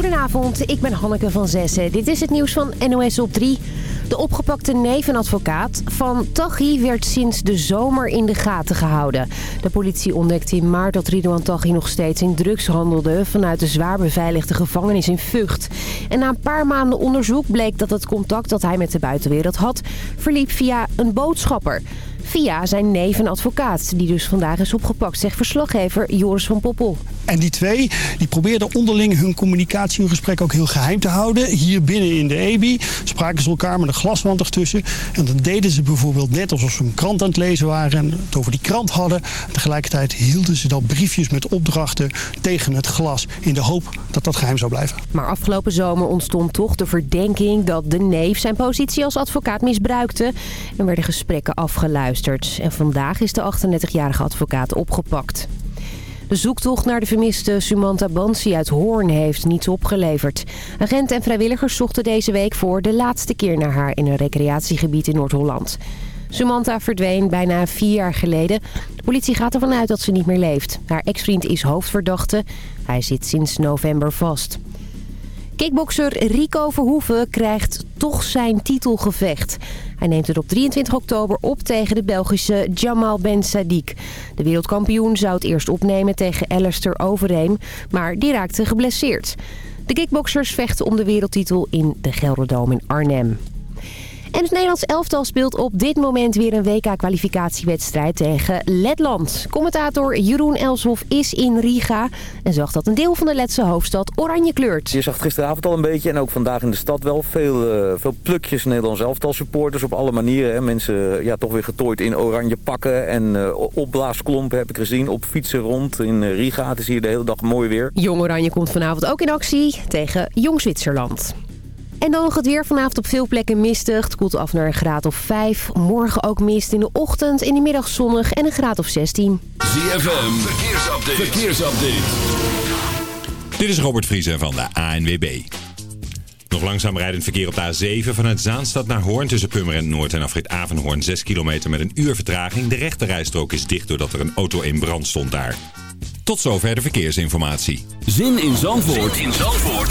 Goedenavond, ik ben Hanneke van Zessen. Dit is het nieuws van NOS op 3. De opgepakte nevenadvocaat van Taghi werd sinds de zomer in de gaten gehouden. De politie ontdekte in maart dat Ridouan Taghi nog steeds in drugs handelde... vanuit de zwaar beveiligde gevangenis in Vught. En na een paar maanden onderzoek bleek dat het contact dat hij met de buitenwereld had... verliep via een boodschapper via zijn neef en advocaat. Die dus vandaag is opgepakt, zegt verslaggever Joris van Poppel. En die twee die probeerden onderling hun communicatie, hun gesprek ook heel geheim te houden. Hier binnen in de EBI spraken ze elkaar met een glaswand ertussen. En dan deden ze bijvoorbeeld net alsof ze een krant aan het lezen waren en het over die krant hadden. Tegelijkertijd hielden ze dan briefjes met opdrachten tegen het glas in de hoop dat dat geheim zou blijven. Maar afgelopen zomer ontstond toch de verdenking dat de neef zijn positie als advocaat misbruikte. En werden gesprekken afgeluisterd. En vandaag is de 38-jarige advocaat opgepakt. De zoektocht naar de vermiste Sumanta Bansi uit Hoorn heeft niets opgeleverd. Agenten en vrijwilligers zochten deze week voor de laatste keer naar haar in een recreatiegebied in Noord-Holland. Sumanta verdween bijna vier jaar geleden. De politie gaat ervan uit dat ze niet meer leeft. Haar ex-vriend is hoofdverdachte. Hij zit sinds november vast. Kickbokser Rico Verhoeven krijgt toch zijn titelgevecht. Hij neemt het op 23 oktober op tegen de Belgische Jamal Ben Sadiq. De wereldkampioen zou het eerst opnemen tegen Alistair Overeem, maar die raakte geblesseerd. De kickboxers vechten om de wereldtitel in de Gelderdoom in Arnhem. En het Nederlands elftal speelt op dit moment weer een WK-kwalificatiewedstrijd tegen Letland. Commentator Jeroen Elshoff is in Riga en zag dat een deel van de Letse hoofdstad oranje kleurt. Je zag het gisteravond al een beetje en ook vandaag in de stad wel veel, uh, veel plukjes Nederlands elftal supporters op alle manieren. Hè. Mensen ja, toch weer getooid in oranje pakken en uh, opblaasklompen heb ik gezien op fietsen rond in Riga. Het is hier de hele dag mooi weer. Jong Oranje komt vanavond ook in actie tegen Jong Zwitserland. En dan nog het weer vanavond op veel plekken mistig. Het koelt af naar een graad of 5. Morgen ook mist in de ochtend, in de middag zonnig en een graad of 16. ZFM, verkeersupdate. verkeersupdate. Dit is Robert Vriezen van de ANWB. Nog langzaam rijdend verkeer op de A7 vanuit Zaanstad naar Hoorn tussen Purmerend Noord en afrit Avenhoorn 6 kilometer met een uur vertraging. De rechterrijstrook is dicht doordat er een auto in brand stond daar. Tot zover de verkeersinformatie. Zin in Zandvoort, zin in Zandvoort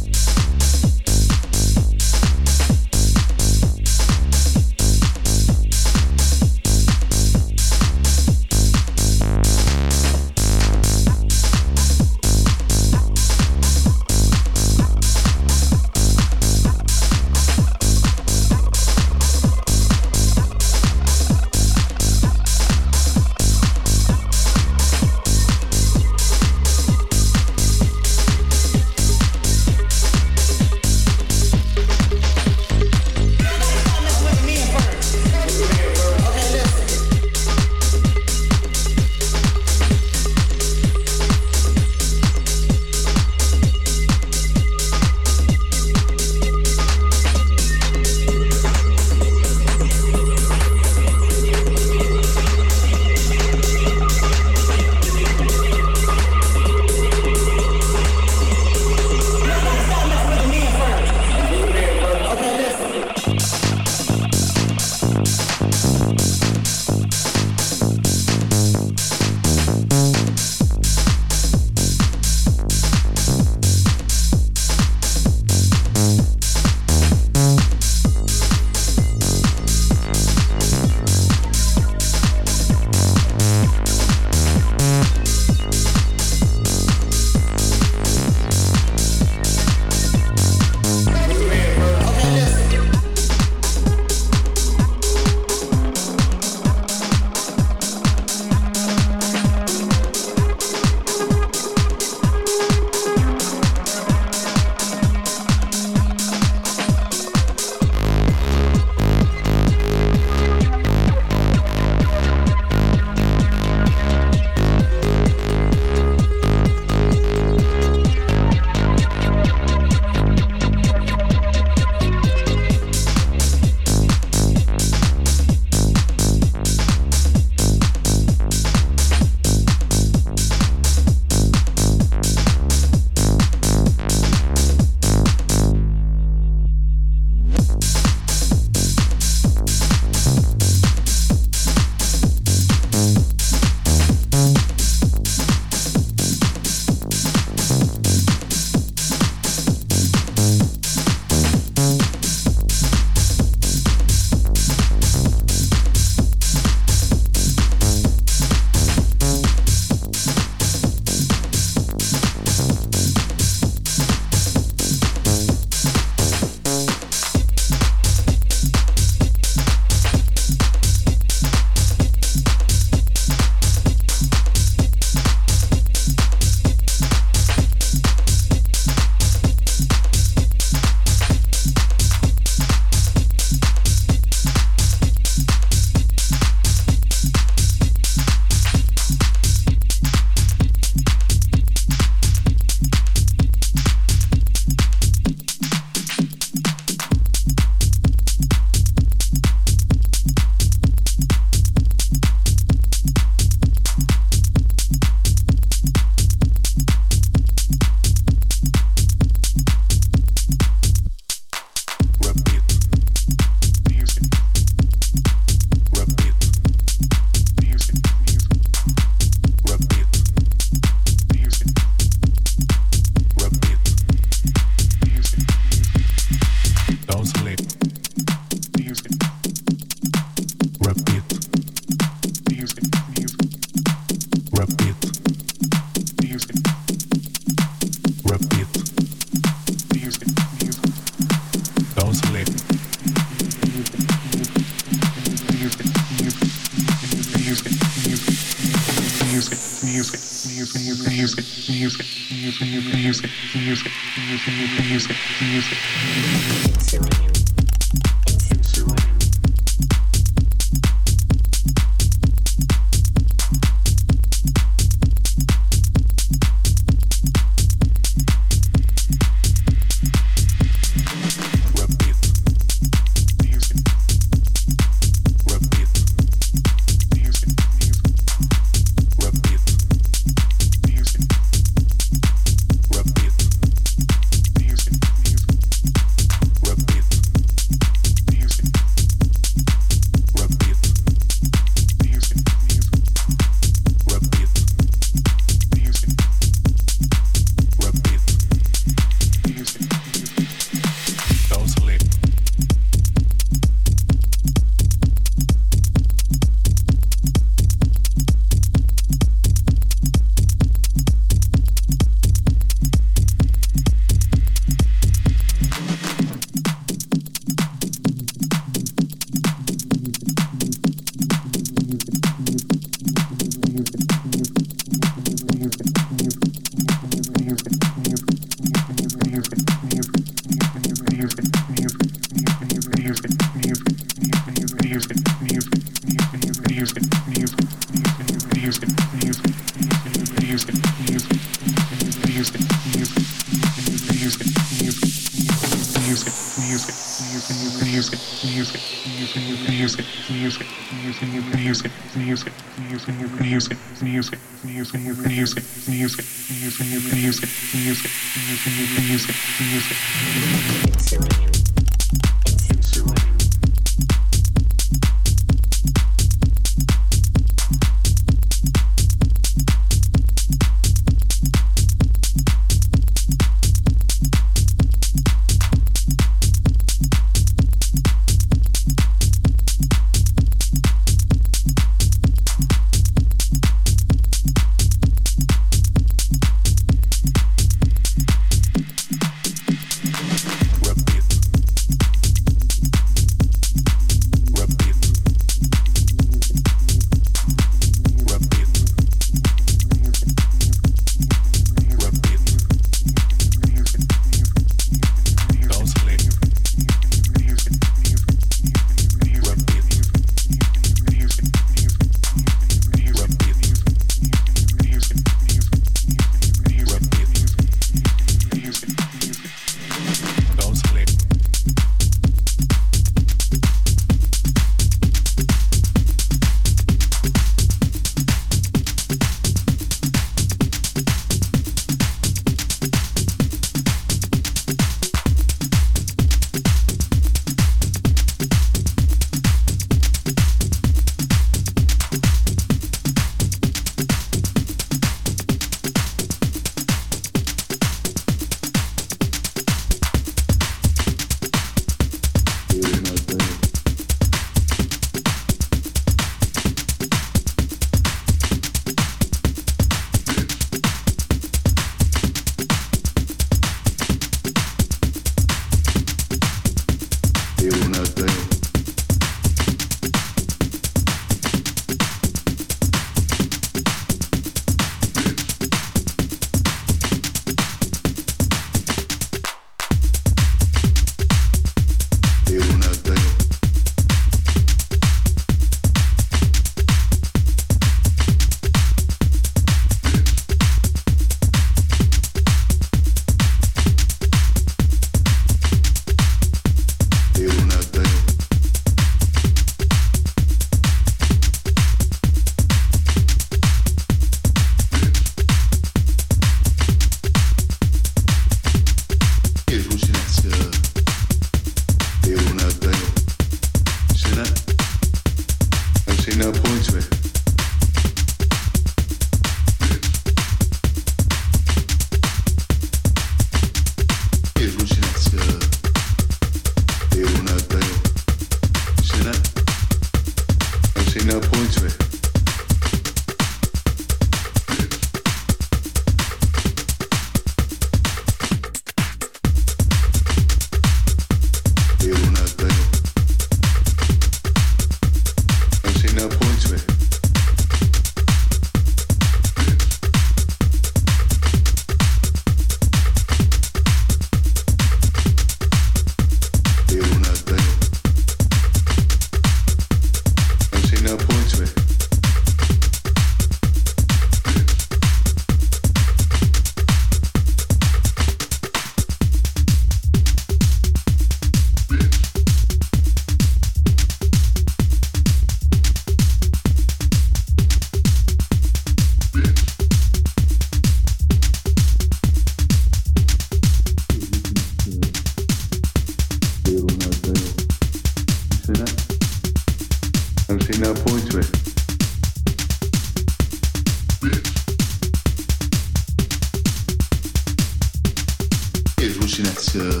un'allucinazione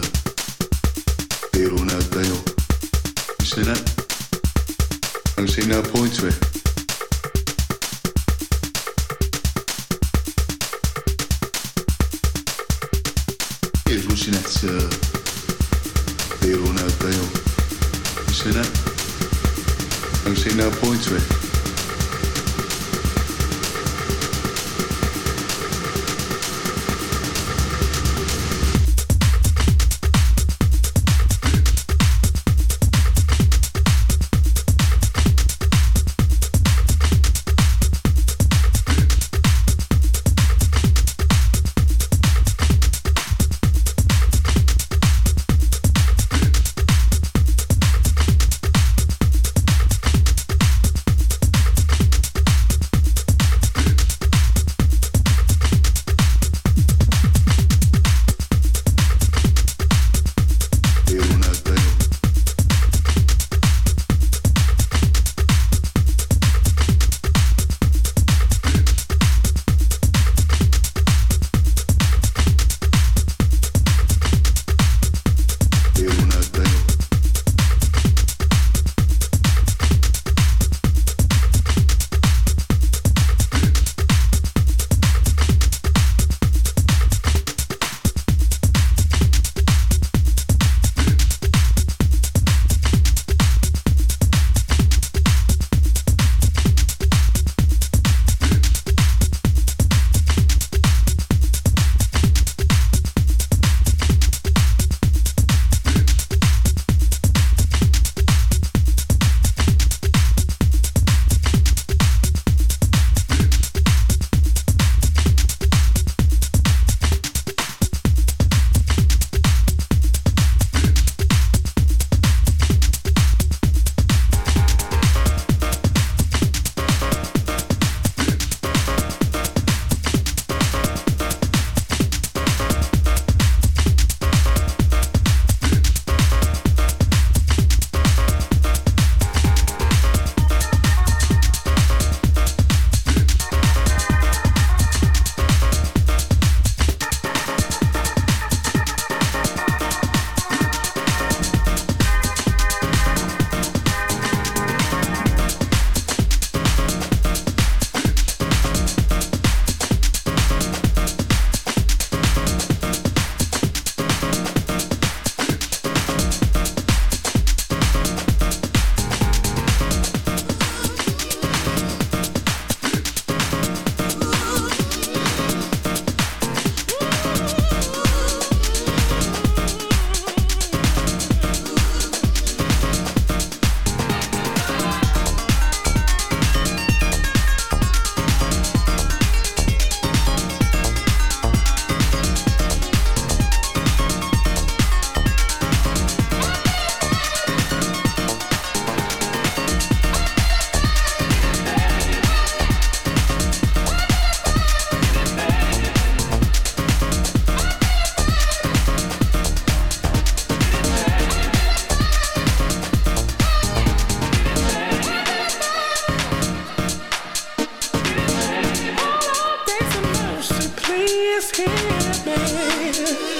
per un avveo. You see that? I'm no point to it. Eh. Allucinazione per un avveo. You see that? I'm no point to it. Eh. baby.